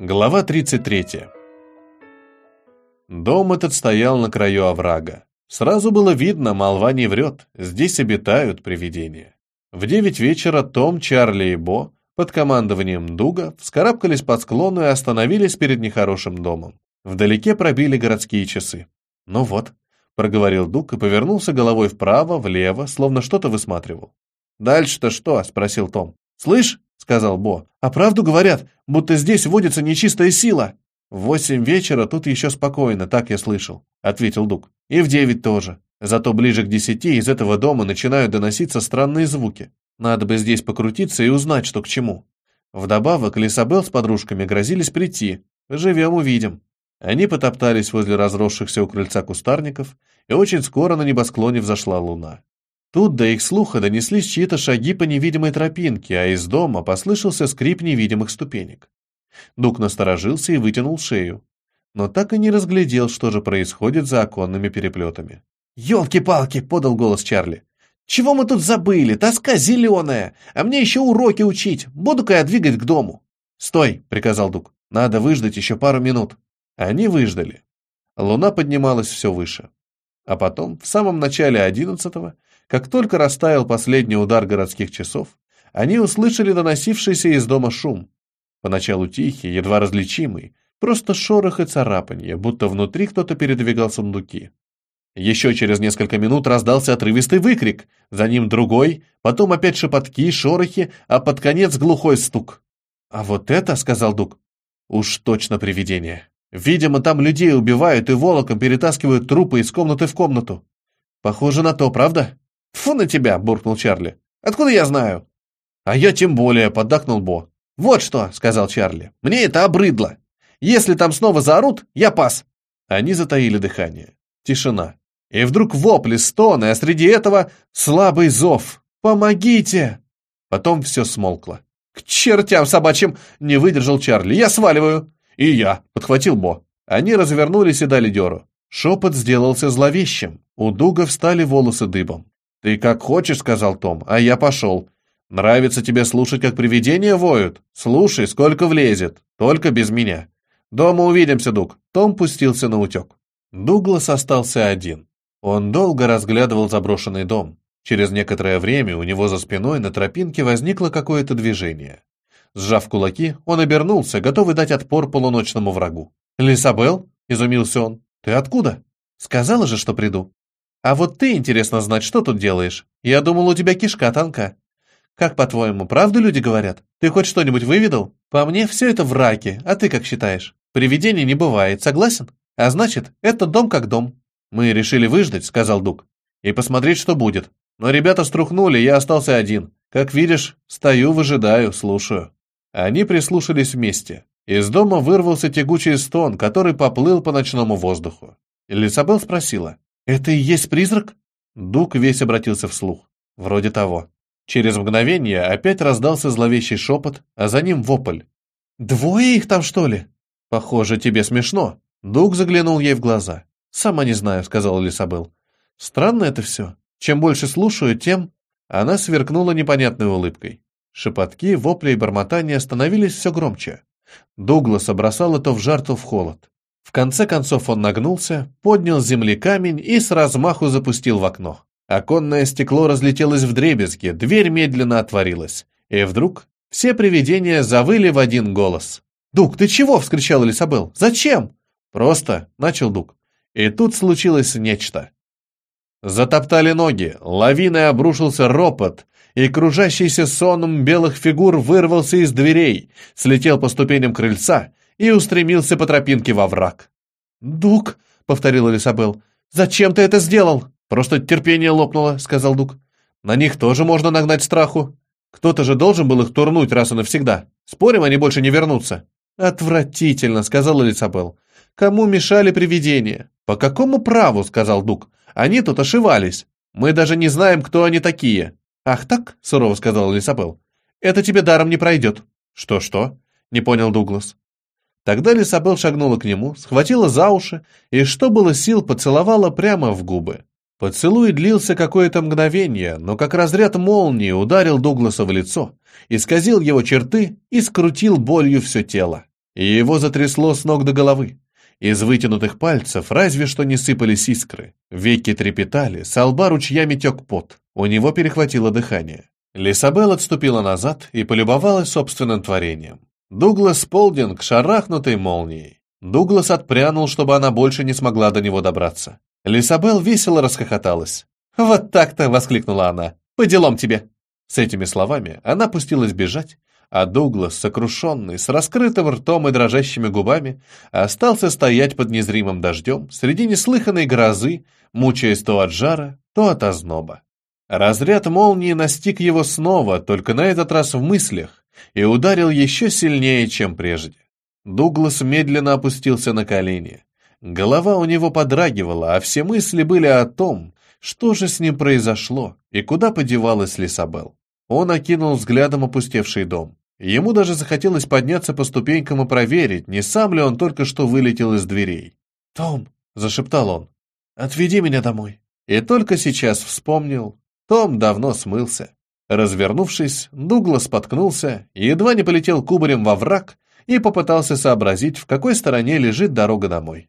Глава 33. Дом этот стоял на краю оврага. Сразу было видно, молва не врет, здесь обитают привидения. В девять вечера Том, Чарли и Бо под командованием Дуга вскарабкались по склону и остановились перед нехорошим домом. Вдалеке пробили городские часы. «Ну вот», — проговорил Дуг и повернулся головой вправо, влево, словно что-то высматривал. «Дальше-то что?» — спросил Том. «Слышь, — сказал Бо. «А правду говорят, будто здесь водится нечистая сила». «В восемь вечера тут еще спокойно, так я слышал», — ответил Дук. «И в девять тоже. Зато ближе к десяти из этого дома начинают доноситься странные звуки. Надо бы здесь покрутиться и узнать, что к чему». Вдобавок, Лисабел с подружками грозились прийти. Живем, увидим. Они потоптались возле разросшихся у крыльца кустарников, и очень скоро на небосклоне взошла луна. Тут до их слуха донеслись чьи-то шаги по невидимой тропинке, а из дома послышался скрип невидимых ступенек. Дук насторожился и вытянул шею, но так и не разглядел, что же происходит за оконными переплетами. «Елки-палки!» — подал голос Чарли. «Чего мы тут забыли? Тоска зеленая! А мне еще уроки учить! Буду-ка я двигать к дому!» «Стой!» — приказал Дук. «Надо выждать еще пару минут». Они выждали. Луна поднималась все выше. А потом, в самом начале одиннадцатого, как только растаял последний удар городских часов, они услышали доносившийся из дома шум. Поначалу тихий, едва различимый, просто шорох и царапанье, будто внутри кто-то передвигал сундуки. Еще через несколько минут раздался отрывистый выкрик, за ним другой, потом опять шепотки, шорохи, а под конец глухой стук. «А вот это, — сказал Дук, — уж точно привидение. Видимо, там людей убивают и волоком перетаскивают трупы из комнаты в комнату. Похоже на то, правда?» «Фу на тебя!» — буркнул Чарли. «Откуда я знаю?» «А я тем более», — поддакнул Бо. «Вот что», — сказал Чарли, — «мне это обрыдло. Если там снова заорут, я пас». Они затаили дыхание. Тишина. И вдруг вопли, стоны, а среди этого слабый зов. «Помогите!» Потом все смолкло. «К чертям собачьим!» — не выдержал Чарли. «Я сваливаю!» «И я!» — подхватил Бо. Они развернулись и дали дёру. Шепот сделался зловещим. У Дуга встали волосы дыбом. «Ты как хочешь», — сказал Том, — «а я пошел. Нравится тебе слушать, как привидения воют? Слушай, сколько влезет, только без меня. Дома увидимся, Дуг». Том пустился на утек. Дуглас остался один. Он долго разглядывал заброшенный дом. Через некоторое время у него за спиной на тропинке возникло какое-то движение. Сжав кулаки, он обернулся, готовый дать отпор полуночному врагу. «Лисабел?» — изумился он. «Ты откуда?» «Сказала же, что приду». А вот ты, интересно знать, что тут делаешь? Я думал, у тебя кишка тонка. Как, по-твоему, правду люди говорят? Ты хоть что-нибудь выведал? По мне, все это враки, а ты как считаешь? Привидений не бывает, согласен? А значит, это дом как дом. Мы решили выждать, сказал Дук, и посмотреть, что будет. Но ребята струхнули, я остался один. Как видишь, стою, выжидаю, слушаю. Они прислушались вместе. Из дома вырвался тягучий стон, который поплыл по ночному воздуху. Элисабел спросила, «Это и есть призрак?» Дук весь обратился вслух. Вроде того. Через мгновение опять раздался зловещий шепот, а за ним вопль. «Двое их там, что ли?» «Похоже, тебе смешно». Дук заглянул ей в глаза. «Сама не знаю», — сказала Лисабел. «Странно это все. Чем больше слушаю, тем...» Она сверкнула непонятной улыбкой. Шепотки, вопли и бормотания становились все громче. Дугласа бросало то в жар, то в холод. В конце концов он нагнулся, поднял с земли камень и с размаху запустил в окно. Оконное стекло разлетелось в дребезги, дверь медленно отворилась. И вдруг все привидения завыли в один голос. «Дук, ты чего?» — вскричал Элисабел. «Зачем?» «Просто», — начал Дук. И тут случилось нечто. Затоптали ноги, лавиной обрушился ропот, и кружащийся сонным белых фигур вырвался из дверей, слетел по ступеням крыльца и устремился по тропинке во враг. «Дук», — повторила Лисабел, — «зачем ты это сделал?» «Просто терпение лопнуло», — сказал Дук. «На них тоже можно нагнать страху. Кто-то же должен был их турнуть раз и навсегда. Спорим, они больше не вернутся». «Отвратительно», — сказала Лисабел. «Кому мешали привидения?» «По какому праву?» — сказал Дук. «Они тут ошивались. Мы даже не знаем, кто они такие». «Ах так?» — сурово сказала Лисабел. «Это тебе даром не пройдет». «Что-что?» — не понял Дуглас. Тогда Лисабел шагнула к нему, схватила за уши и, что было сил, поцеловала прямо в губы. Поцелуй длился какое-то мгновение, но как разряд молнии ударил Дугласа в лицо, исказил его черты и скрутил болью все тело. и его затрясло с ног до головы. Из вытянутых пальцев разве что не сыпались искры. Веки трепетали, с лба ручьями тек пот. У него перехватило дыхание. Лисабел отступила назад и полюбовалась собственным творением. Дуглас Полдинг шарахнутой молнией. Дуглас отпрянул, чтобы она больше не смогла до него добраться. Лисабел весело расхохоталась. «Вот так-то!» — воскликнула она. «По делам тебе!» С этими словами она пустилась бежать, а Дуглас, сокрушенный, с раскрытым ртом и дрожащими губами, остался стоять под незримым дождем среди неслыханной грозы, мучаясь то от жара, то от озноба. Разряд молнии настиг его снова, только на этот раз в мыслях, и ударил еще сильнее, чем прежде. Дуглас медленно опустился на колени. Голова у него подрагивала, а все мысли были о том, что же с ним произошло и куда подевалась Лисабел. Он окинул взглядом опустевший дом. Ему даже захотелось подняться по ступенькам и проверить, не сам ли он только что вылетел из дверей. «Том», — зашептал он, — «отведи меня домой». И только сейчас вспомнил, Том давно смылся. Развернувшись, Дуглас споткнулся едва не полетел кубарем во враг и попытался сообразить, в какой стороне лежит дорога домой.